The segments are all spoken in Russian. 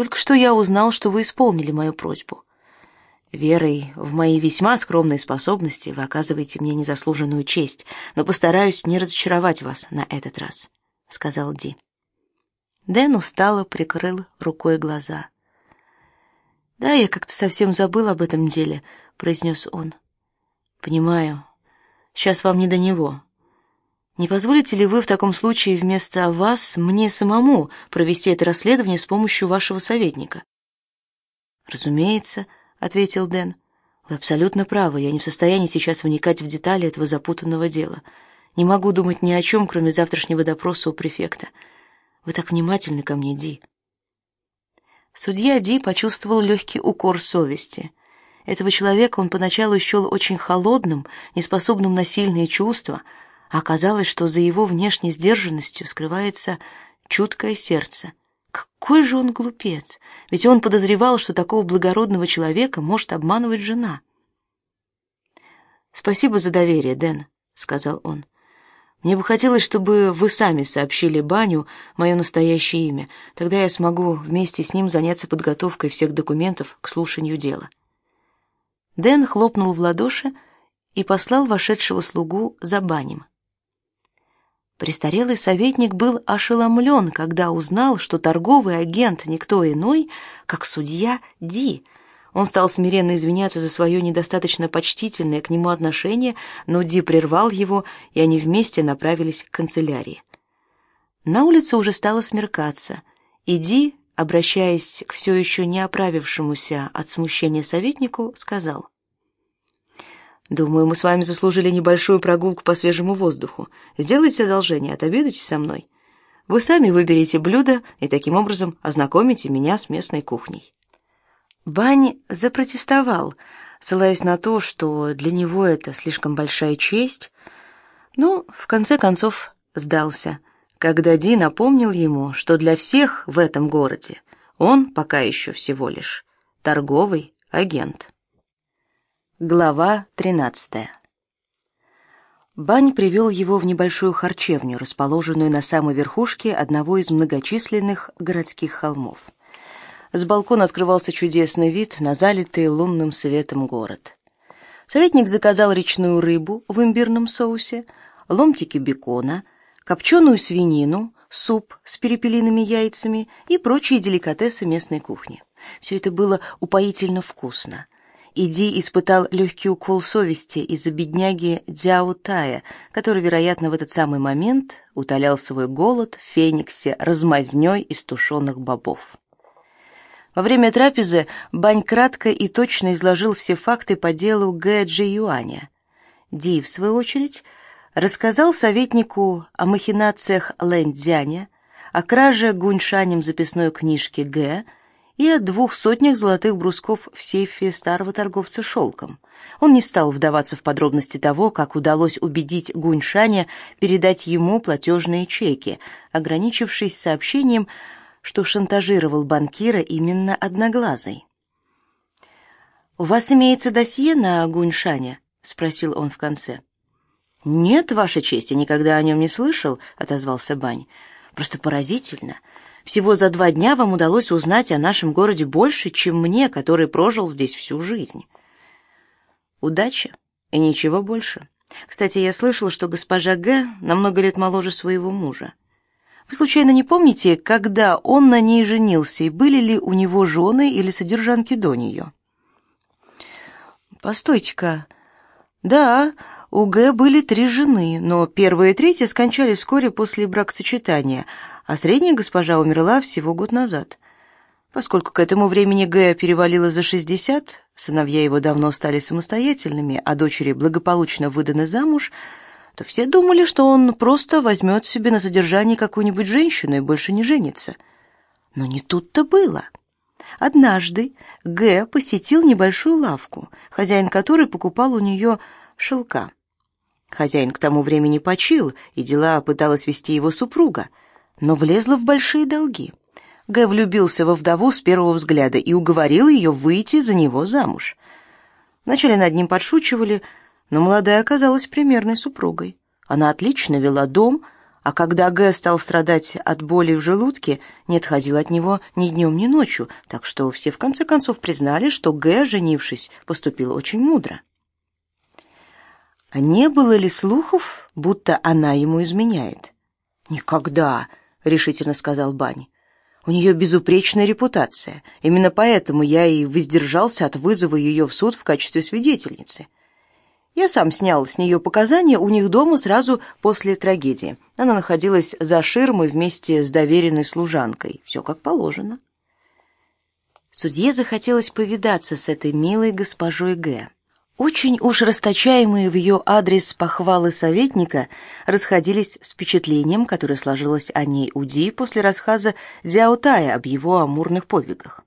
Только что я узнал, что вы исполнили мою просьбу. Верой в мои весьма скромные способности вы оказываете мне незаслуженную честь, но постараюсь не разочаровать вас на этот раз, сказал Ди. Дэн устало прикрыл рукой глаза. Да, я как-то совсем забыл об этом деле, произнес он. Понимаю. Сейчас вам не до него. Не позволите ли вы в таком случае вместо вас мне самому провести это расследование с помощью вашего советника? Разумеется, ответил Дэн. Вы абсолютно правы. Я не в состоянии сейчас вникать в детали этого запутанного дела. Не могу думать ни о чем, кроме завтрашнего допроса у префекта. Вы так внимательны ко мне, Ди. Судья Ди почувствовал легкий укор совести. Этого человека он поначалу счел очень холодным, неспособным на сильные чувства, оказалось, что за его внешней сдержанностью скрывается чуткое сердце. Какой же он глупец! Ведь он подозревал, что такого благородного человека может обманывать жена. Спасибо за доверие, Дэн, сказал он. Мне бы хотелось, чтобы вы сами сообщили Баню мое настоящее имя. Тогда я смогу вместе с ним заняться подготовкой всех документов к слушанию дела. Дэн хлопнул в ладоши и послал вошедшего слугу за Банем. Престарелый советник был ошеломлен, когда узнал, что торговый агент никто иной, как судья Ди. Он стал смиренно извиняться за свое недостаточно почтительное к нему отношение, но Ди прервал его, и они вместе направились к канцелярии. На улице уже стало смеркаться, и Ди, обращаясь к все еще не оправившемуся от смущения советнику, сказал: Думаю, мы с вами заслужили небольшую прогулку по свежему воздуху. Сделайте одолжение, отобедайте со мной. Вы сами выберете блюдо и таким образом ознакомите меня с местной кухней. Бань запротестовал, ссылаясь на то, что для него это слишком большая честь, но в конце концов сдался, когда Ди напомнил ему, что для всех в этом городе он пока еще всего лишь торговый агент. Глава 13. Бань привел его в небольшую харчевню, расположенную на самой верхушке одного из многочисленных городских холмов. С балкона открывался чудесный вид на залитый лунным светом город. Советник заказал речную рыбу в имбирном соусе, ломтики бекона, копченую свинину, суп с перепелиными яйцами и прочие деликатесы местной кухни. Все это было упоительно вкусно. Иди испытал легкий укол совести из-за бедняги Дзяо Тая, который, вероятно, в этот самый момент утолял свой голод в фениксе размазнёй из тушеных бобов. Во время трапезы Бань кратко и точно изложил все факты по делу Гэ Джи Юаня. Ди, в свою очередь, рассказал советнику о махинациях Лэнь Дзяня, о краже Гуньшанем записной книжки Гэ, и о двух сотнях золотых брусков в сейфе старого торговца шелком. Он не стал вдаваться в подробности того, как удалось убедить Гуньшаня передать ему платежные чеки, ограничившись сообщением, что шантажировал банкира именно Одноглазый. «У вас имеется досье на Гуньшаня?» — спросил он в конце. «Нет, Ваша честь, я никогда о нем не слышал», — отозвался Бань. «Просто поразительно. Всего за два дня вам удалось узнать о нашем городе больше, чем мне, который прожил здесь всю жизнь. Удача и ничего больше. Кстати, я слышала, что госпожа Г намного лет моложе своего мужа. Вы случайно не помните, когда он на ней женился, и были ли у него жены или содержанки до нее? Постойте-ка. Да, у Г были три жены, но первая и третья скончались вскоре после бракосочетания, а средняя госпожа умерла всего год назад. Поскольку к этому времени Г перевалило за 60, сыновья его давно стали самостоятельными, а дочери благополучно выданы замуж, то все думали, что он просто возьмет себе на содержание какую-нибудь женщину и больше не женится. Но не тут-то было. Однажды Г посетил небольшую лавку, хозяин которой покупал у нее шелка. Хозяин к тому времени почил, и дела пыталась вести его супруга — но влезла в большие долги. Г влюбился во вдову с первого взгляда и уговорил ее выйти за него замуж. Вначале над ним подшучивали, но молодая оказалась примерной супругой. Она отлично вела дом, А когда Г стал страдать от боли в желудке, не отходил от него ни днем, ни ночью, так что все в конце концов признали, что Г, женившись, поступил очень мудро. А не было ли слухов, будто она ему изменяет? Никогда, решительно сказал Бань. У нее безупречная репутация. Именно поэтому я и воздержался от вызова ее в суд в качестве свидетельницы. Я сам снял с нее показания у них дома сразу после трагедии. Она находилась за ширмой вместе с доверенной служанкой. Все как положено. Судье захотелось повидаться с этой милой госпожой Г. Очень уж расточаемые в ее адрес похвалы советника расходились с впечатлением, которое сложилось о ней у Ди после рассказа Дзяотая об его амурных подвигах.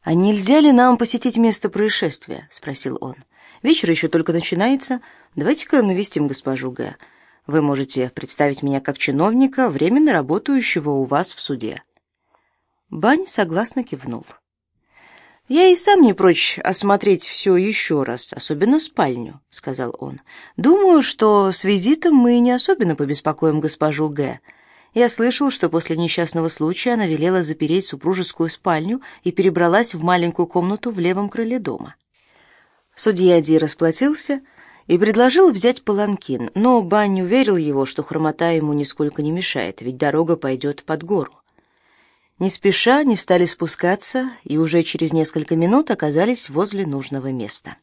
«А нельзя ли нам посетить место происшествия?» — спросил он. Вечер еще только начинается. Давайте-ка навестим госпожу Г. Вы можете представить меня как чиновника, временно работающего у вас в суде. Бань согласно кивнул. Я и сам не прочь осмотреть все еще раз, особенно спальню, сказал он. Думаю, что с визитом мы не особенно побеспокоим госпожу Г. Я слышал, что после несчастного случая она велела запереть супружескую спальню и перебралась в маленькую комнату в левом крыле дома. Судья Ди расплатился и предложил взять паланкин, но Бань уверил его, что хромота ему нисколько не мешает, ведь дорога пойдет под гору. Не спеша они стали спускаться и уже через несколько минут оказались возле нужного места.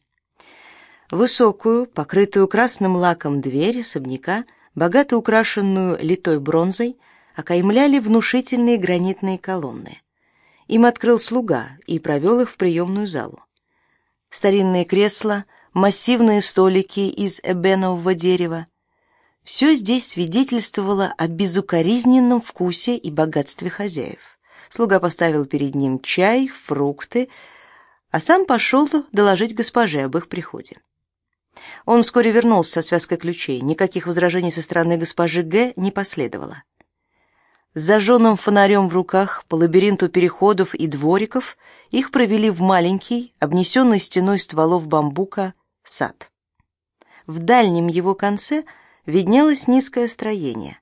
Высокую, покрытую красным лаком дверь особняка, богато украшенную литой бронзой, окаймляли внушительные гранитные колонны. Им открыл слуга и провел их в приемную залу старинные кресла, массивные столики из эбенового дерева. Все здесь свидетельствовало о безукоризненном вкусе и богатстве хозяев. Слуга поставил перед ним чай, фрукты, а сам пошел доложить госпоже об их приходе. Он вскоре вернулся со связкой ключей. Никаких возражений со стороны госпожи Г не последовало. С зажженным фонарем в руках по лабиринту переходов и двориков их провели в маленький, обнесенный стеной стволов бамбука, сад. В дальнем его конце виднелось низкое строение.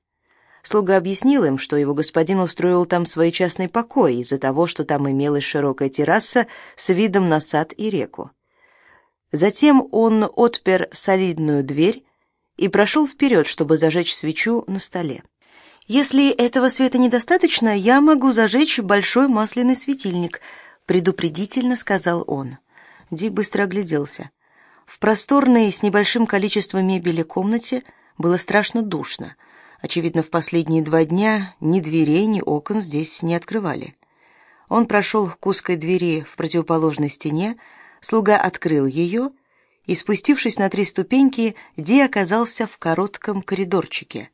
Слуга объяснил им, что его господин устроил там свой частный покой из-за того, что там имелась широкая терраса с видом на сад и реку. Затем он отпер солидную дверь и прошел вперед, чтобы зажечь свечу на столе. Если этого света недостаточно, я могу зажечь большой масляный светильник, предупредительно сказал он. Ди быстро огляделся. В просторной с небольшим количеством мебели комнате было страшно душно. Очевидно, в последние два дня ни дверей, ни окон здесь не открывали. Он прошел к узкой двери в противоположной стене, слуга открыл ее, и спустившись на три ступеньки, Ди оказался в коротком коридорчике